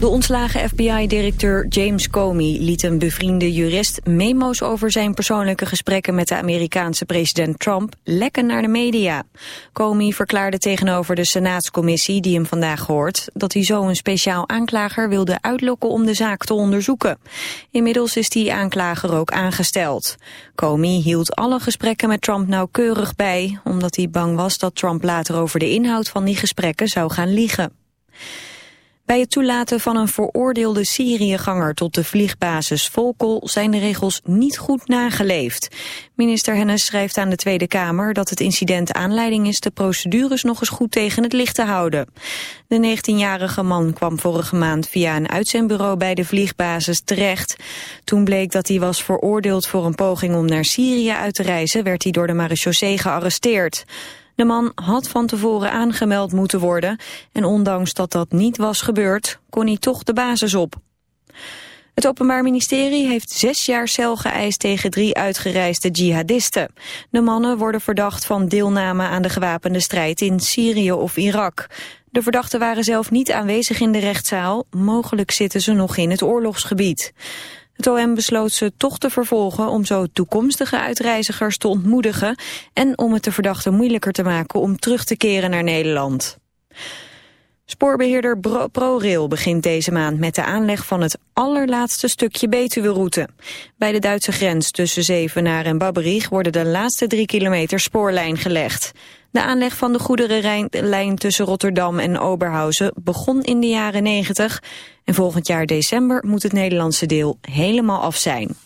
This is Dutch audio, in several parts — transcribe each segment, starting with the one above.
De ontslagen FBI-directeur James Comey liet een bevriende jurist memo's over zijn persoonlijke gesprekken met de Amerikaanse president Trump lekken naar de media. Comey verklaarde tegenover de Senaatscommissie die hem vandaag hoort dat hij zo een speciaal aanklager wilde uitlokken om de zaak te onderzoeken. Inmiddels is die aanklager ook aangesteld. Comey hield alle gesprekken met Trump nauwkeurig bij, omdat hij bang was dat Trump later over de inhoud van die gesprekken zou gaan liegen. Bij het toelaten van een veroordeelde Syriëganger tot de vliegbasis Volkel zijn de regels niet goed nageleefd. Minister Hennis schrijft aan de Tweede Kamer dat het incident aanleiding is de procedures nog eens goed tegen het licht te houden. De 19-jarige man kwam vorige maand via een uitzendbureau bij de vliegbasis terecht. Toen bleek dat hij was veroordeeld voor een poging om naar Syrië uit te reizen, werd hij door de marechaussee gearresteerd. De man had van tevoren aangemeld moeten worden en ondanks dat dat niet was gebeurd, kon hij toch de basis op. Het Openbaar Ministerie heeft zes jaar cel geëist tegen drie uitgereisde jihadisten. De mannen worden verdacht van deelname aan de gewapende strijd in Syrië of Irak. De verdachten waren zelf niet aanwezig in de rechtszaal, mogelijk zitten ze nog in het oorlogsgebied. Het OM besloot ze toch te vervolgen om zo toekomstige uitreizigers te ontmoedigen en om het de verdachten moeilijker te maken om terug te keren naar Nederland. Spoorbeheerder ProRail begint deze maand met de aanleg van het allerlaatste stukje Betuwe-route. Bij de Duitse grens tussen Zevenaar en Babberich worden de laatste drie kilometer spoorlijn gelegd. De aanleg van de goederenlijn tussen Rotterdam en Oberhausen begon in de jaren 90 en volgend jaar december moet het Nederlandse deel helemaal af zijn.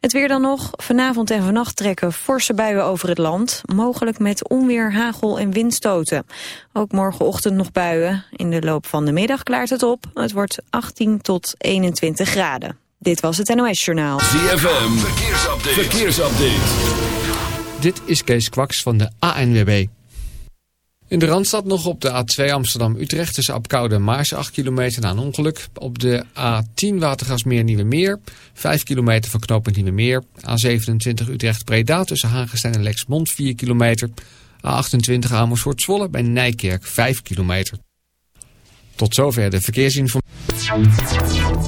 Het weer dan nog. Vanavond en vannacht trekken forse buien over het land. Mogelijk met onweer, hagel en windstoten. Ook morgenochtend nog buien. In de loop van de middag klaart het op. Het wordt 18 tot 21 graden. Dit was het NOS Journaal. ZFM. Verkeersupdate. Verkeersupdate. Dit is Kees Kwaks van de ANWB. In de Randstad nog op de A2 Amsterdam-Utrecht tussen Apkoude en Maars 8 kilometer na een ongeluk. Op de A10 Watergasmeer Nieuwe Meer 5 kilometer van knooppunt Nieuwe Meer. A27 Utrecht-Breda tussen Hagenstein en Lexmond 4 kilometer. A28 Amersfoort Zwolle bij Nijkerk 5 kilometer. Tot zover de verkeersinformatie.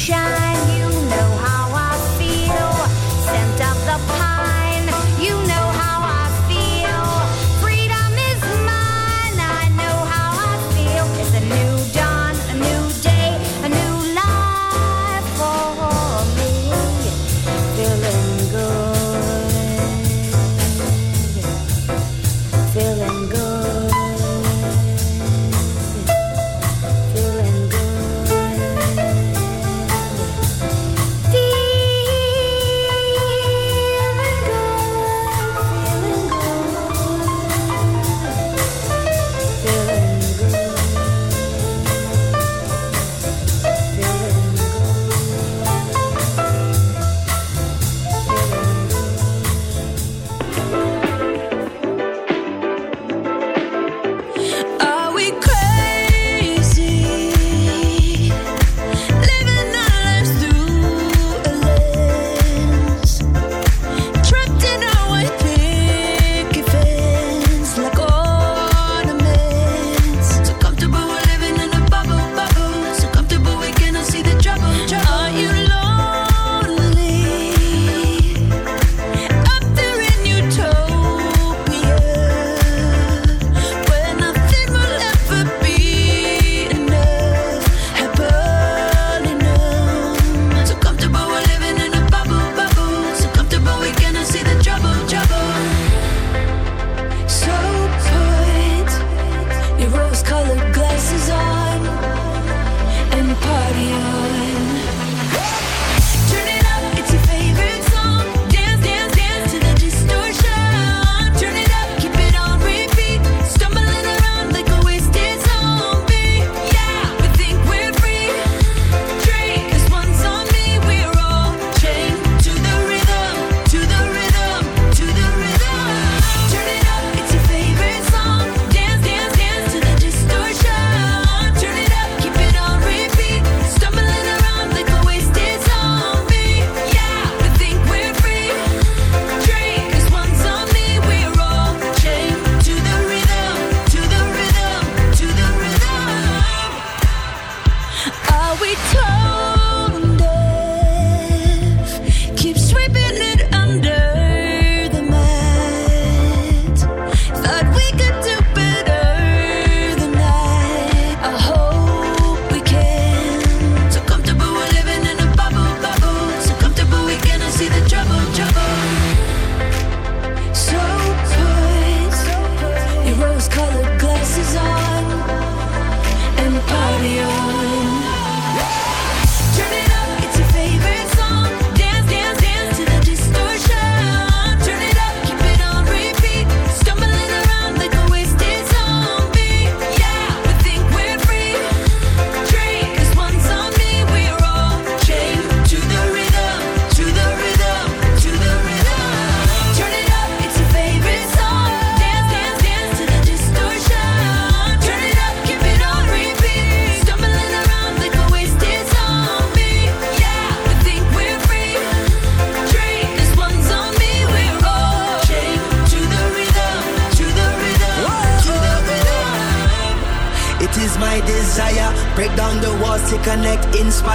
shine.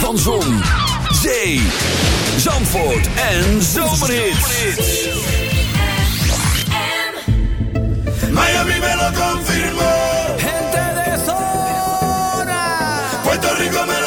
Van Zon, Zee, Zandvoort en Zomerhits. Miami me lo confirmó. Gente de zona. Puerto Rico me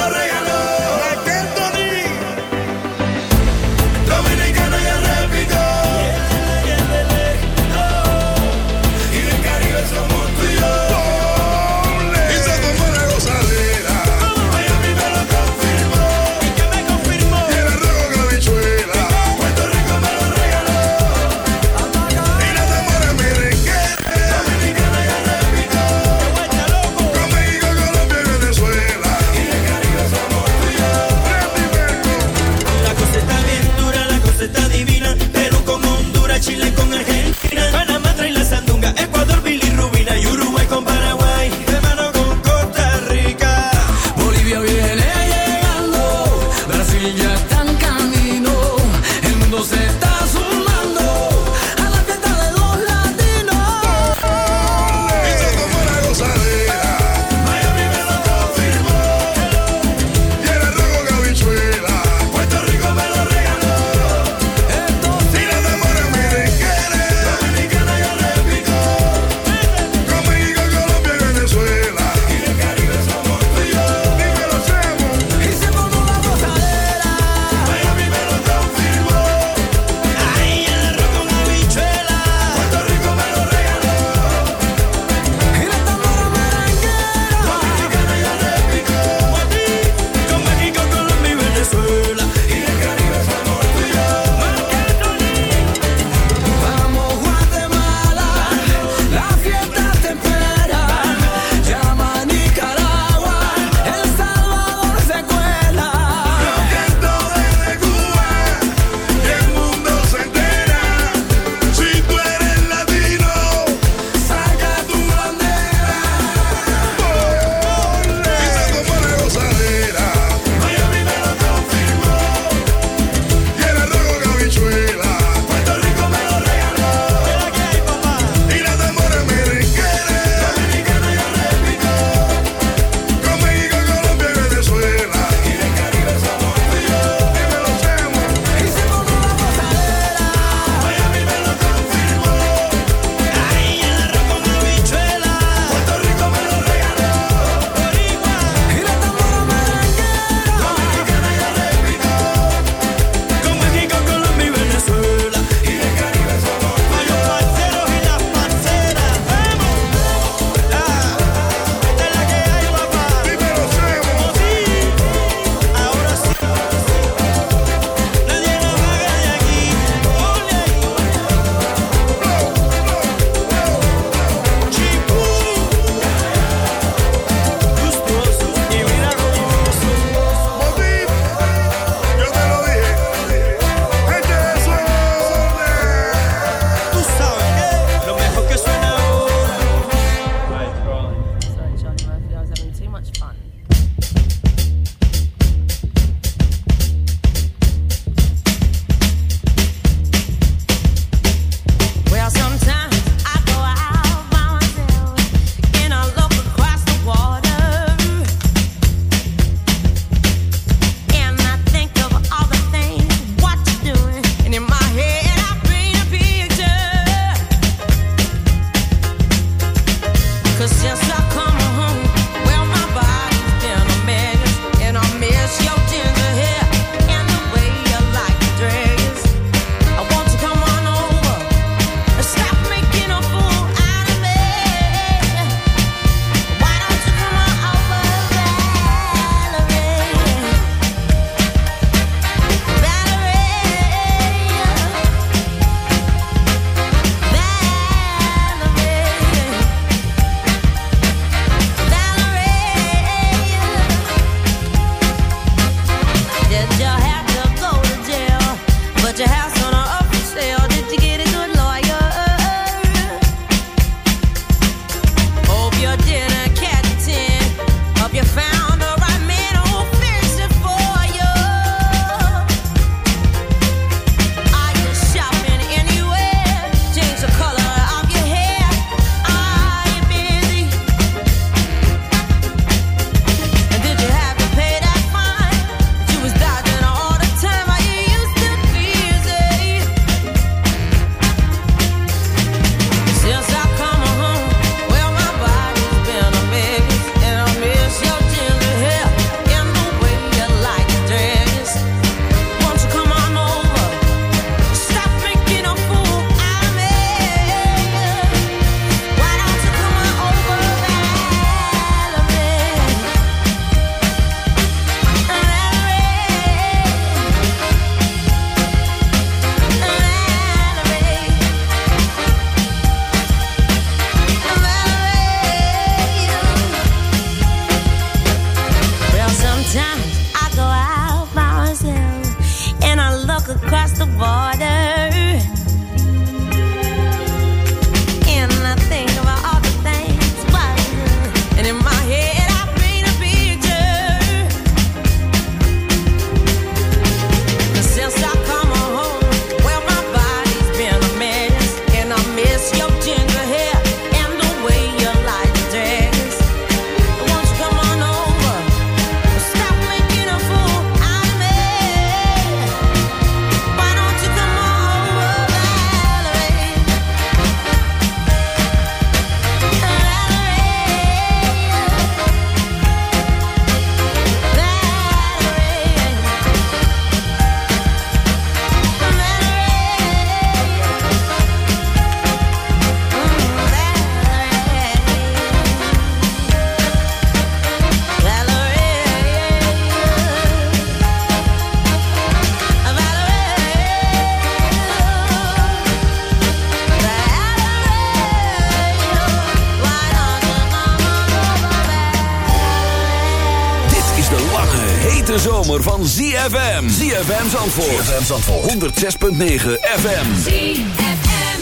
ZFM. ZFM Zandvoort. ZFM Zandvoort. 106.9 FM. ZFM.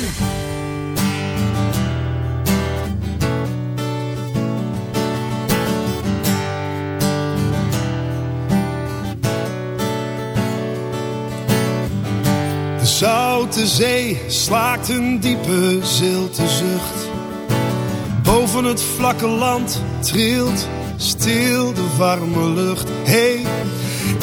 De zoute zee slaakt een diepe zilte zucht. Boven het vlakke land trilt stil de warme lucht. Hey,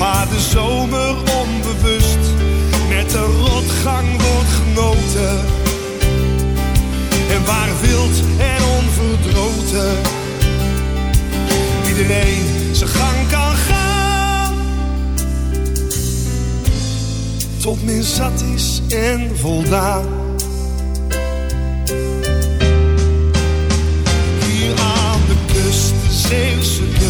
Waar de zomer onbewust met de rotgang wordt genoten. En waar wild en onverdroten iedereen zijn gang kan gaan. Tot men zat is en voldaan. Hier aan de kust, Zeeuwse kust.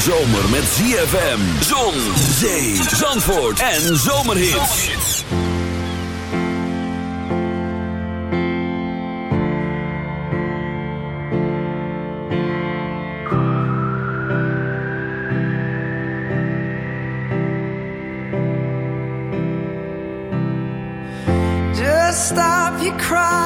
zomer met ZFM, zon, zee, zandvoort en zomerhits. Just stop your crying,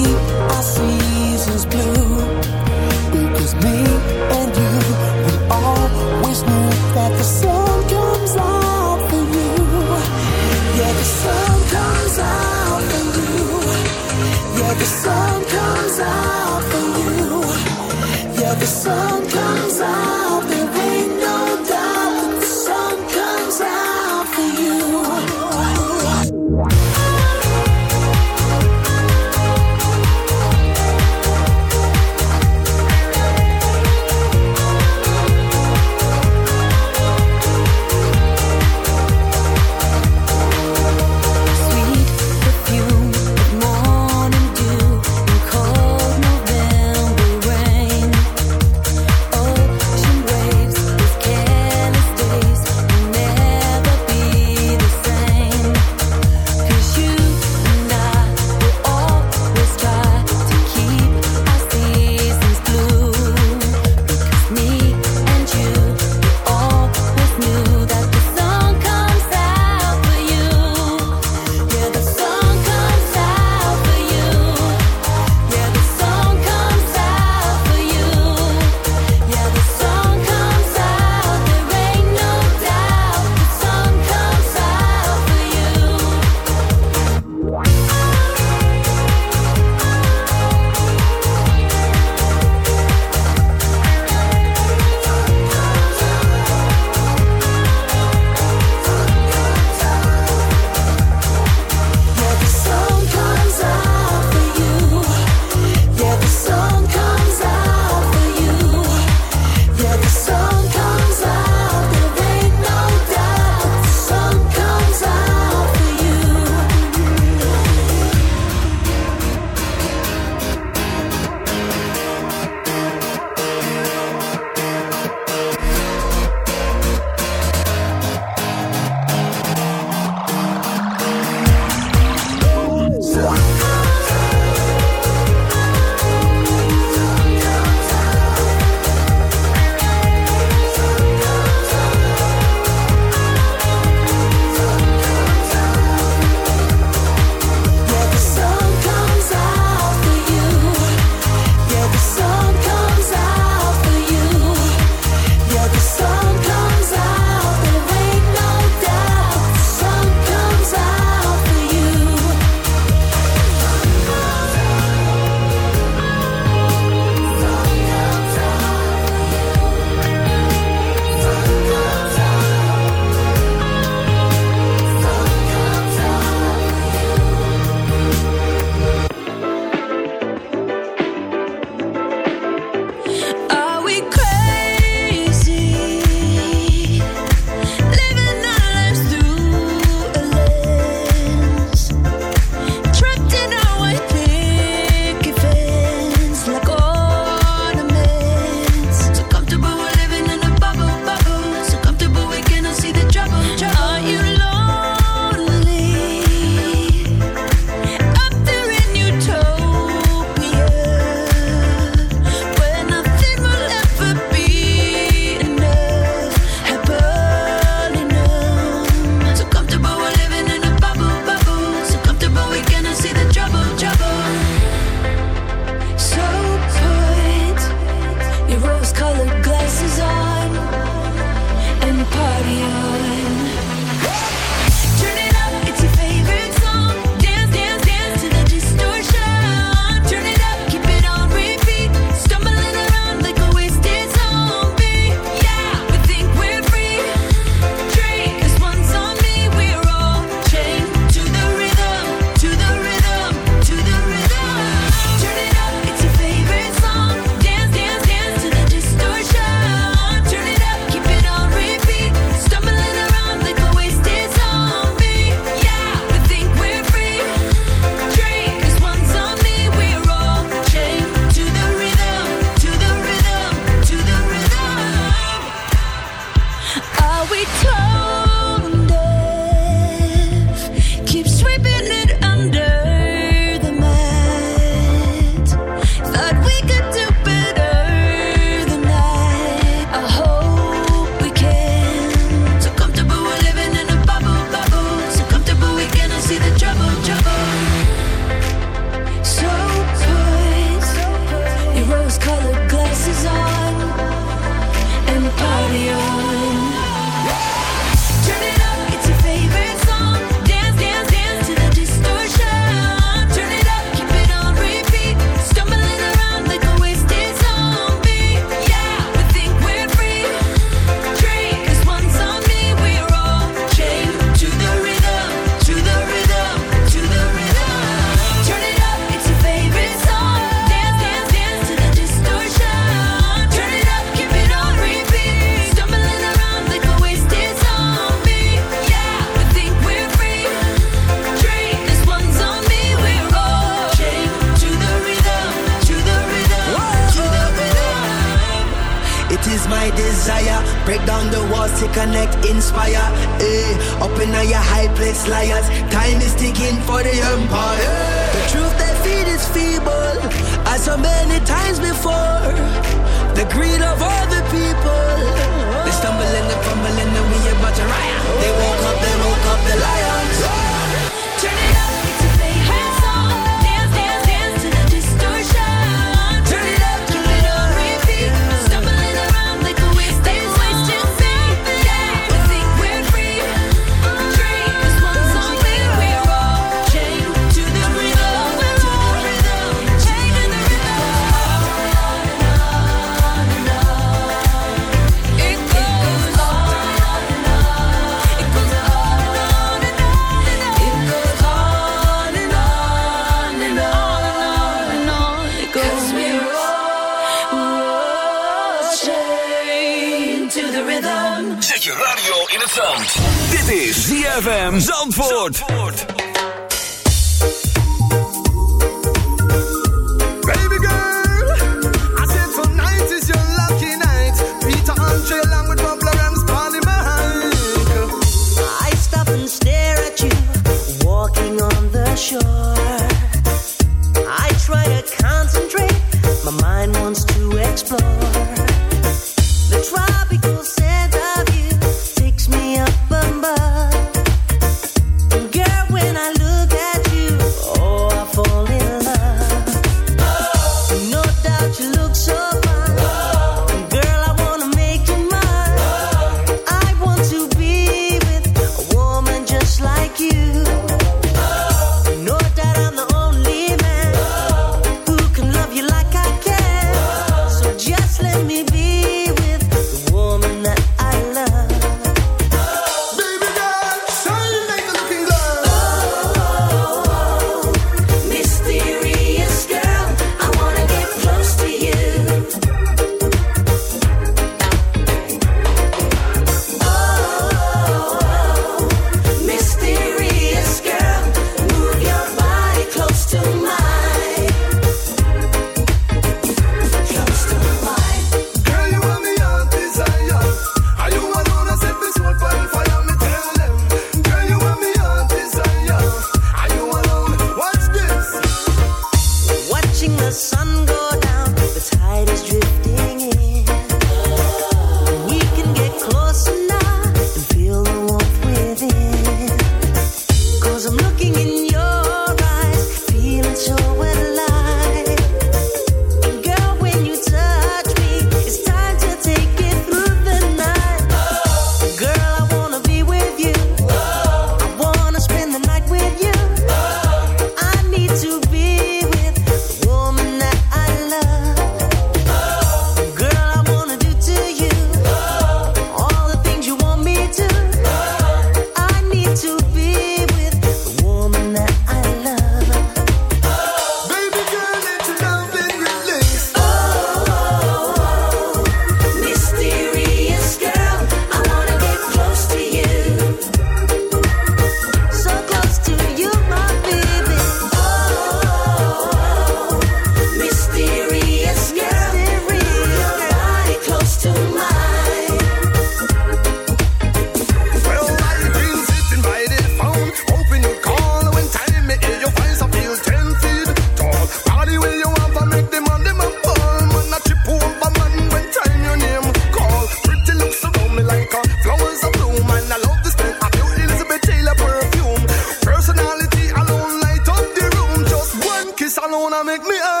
wanna make me up.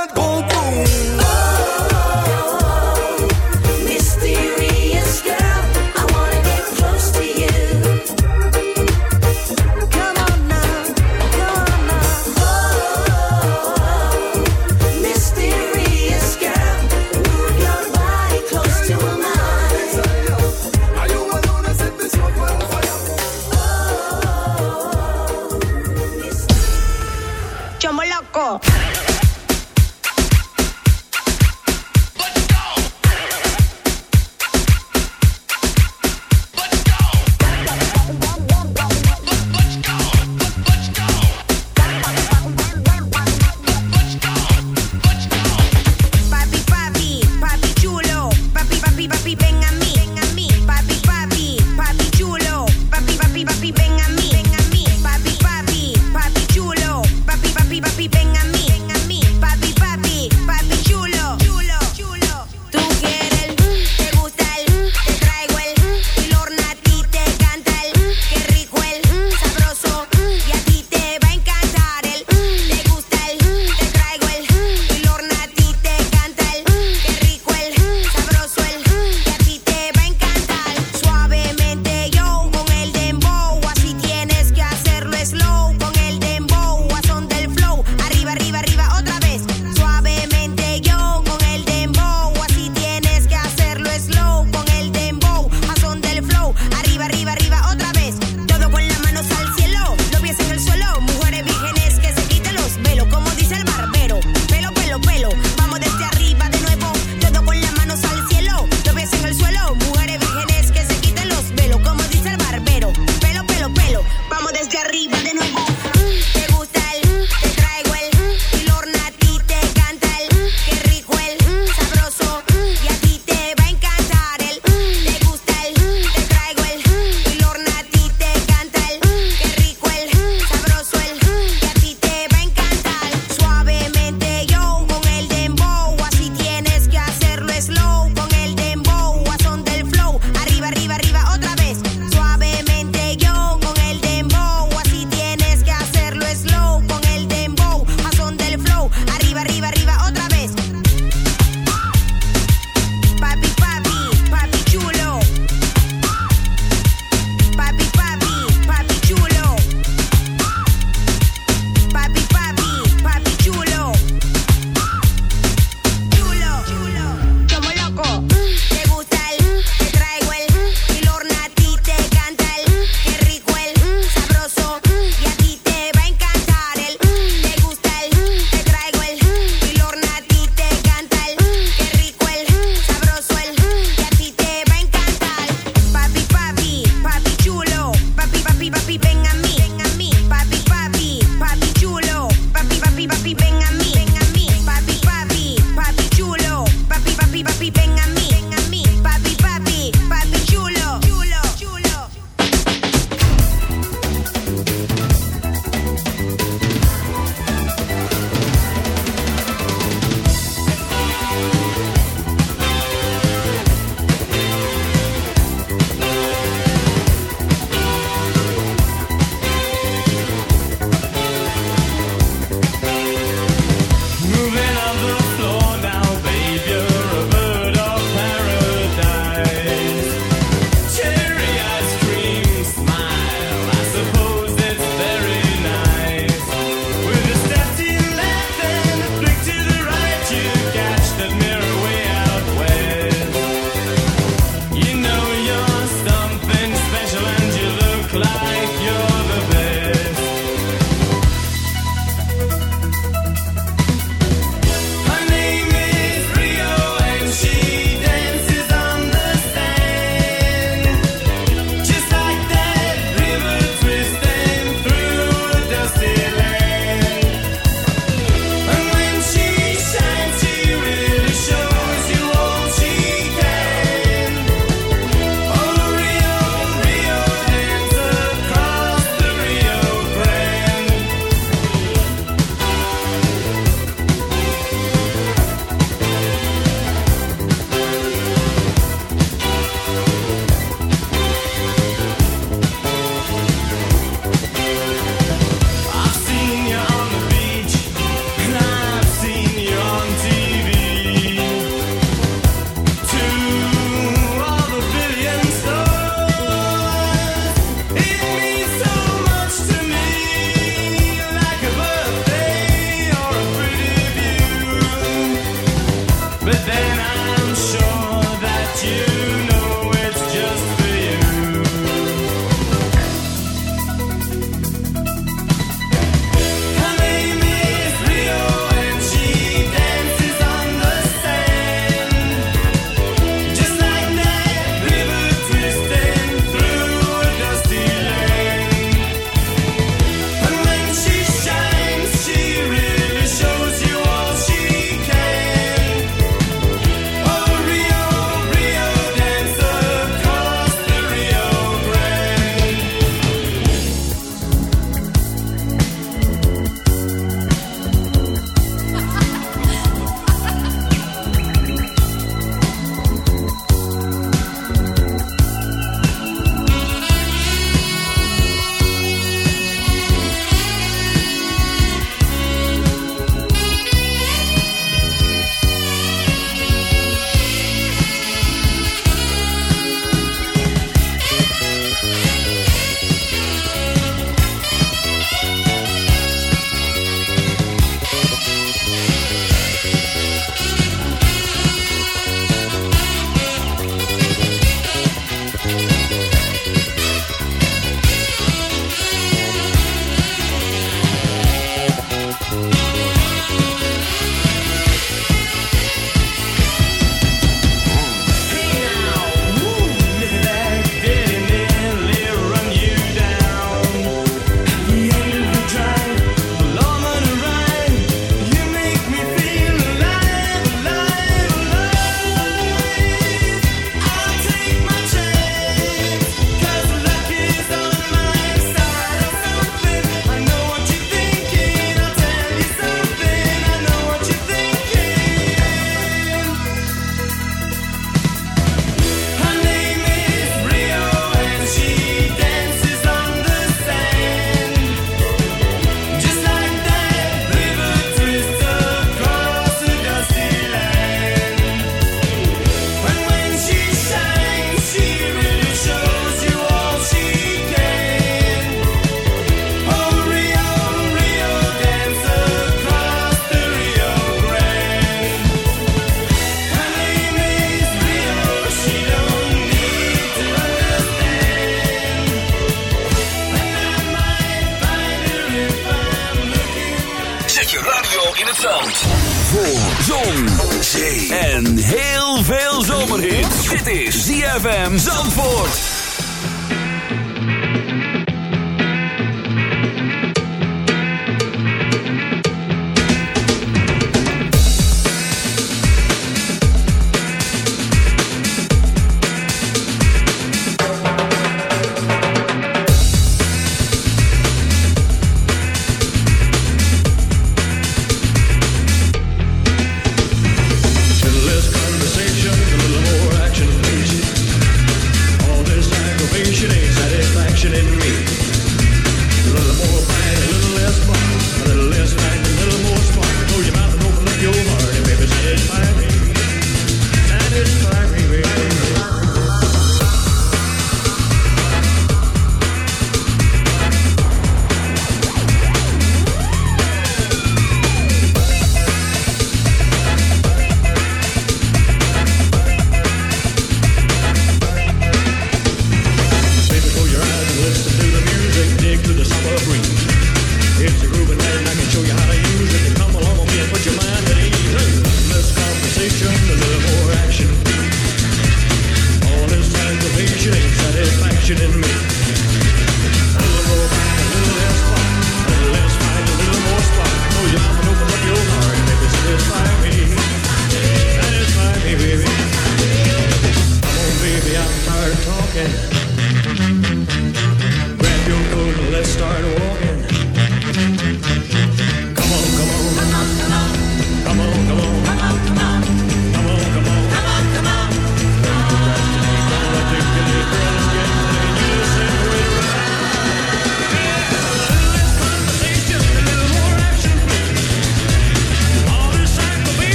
ZFM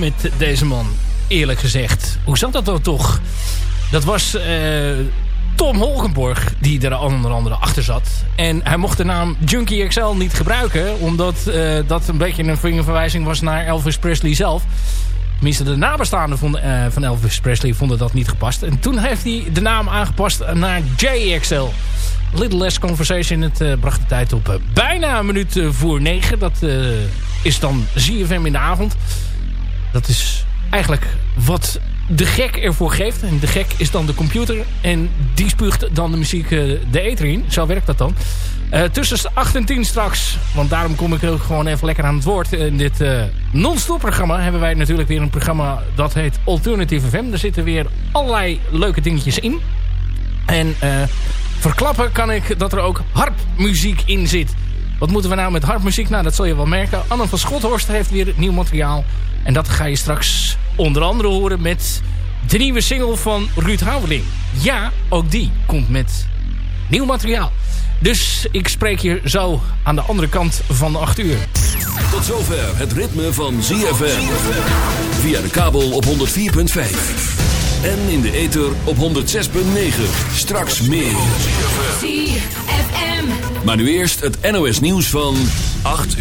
met deze man? Eerlijk gezegd. Hoe zat dat dan toch? Dat was eh, Tom Holkenborg die er onder andere achter zat. En hij mocht de naam Junkie XL niet gebruiken. Omdat eh, dat een beetje een vingerverwijzing was naar Elvis Presley zelf. Tenminste, de nabestaanden van, eh, van Elvis Presley vonden dat niet gepast. En toen heeft hij de naam aangepast naar JXL. Little Less Conversation. Het bracht de tijd op bijna een minuut voor negen. Dat is dan ZFM in de avond. Dat is eigenlijk wat de gek ervoor geeft. En de gek is dan de computer. En die spuugt dan de muziek eh, de ether in. Zo werkt dat dan. Eh, tussen 8 en 10 straks. Want daarom kom ik ook gewoon even lekker aan het woord. In dit eh, non-stop programma hebben wij natuurlijk weer een programma dat heet Alternative FM. Daar zitten weer allerlei leuke dingetjes in. En verklappen kan ik dat er ook harpmuziek in zit. Wat moeten we nou met harpmuziek? Nou, dat zul je wel merken. Anne van Schothorst heeft weer nieuw materiaal. En dat ga je straks onder andere horen met de nieuwe single van Ruud Houweling. Ja, ook die komt met nieuw materiaal. Dus ik spreek je zo aan de andere kant van de 8 uur. Tot zover het ritme van ZFM. Via de kabel op 104.5. En in de ether op 106.9. Straks meer. ZFM. Maar nu eerst het NOS nieuws van 8 uur.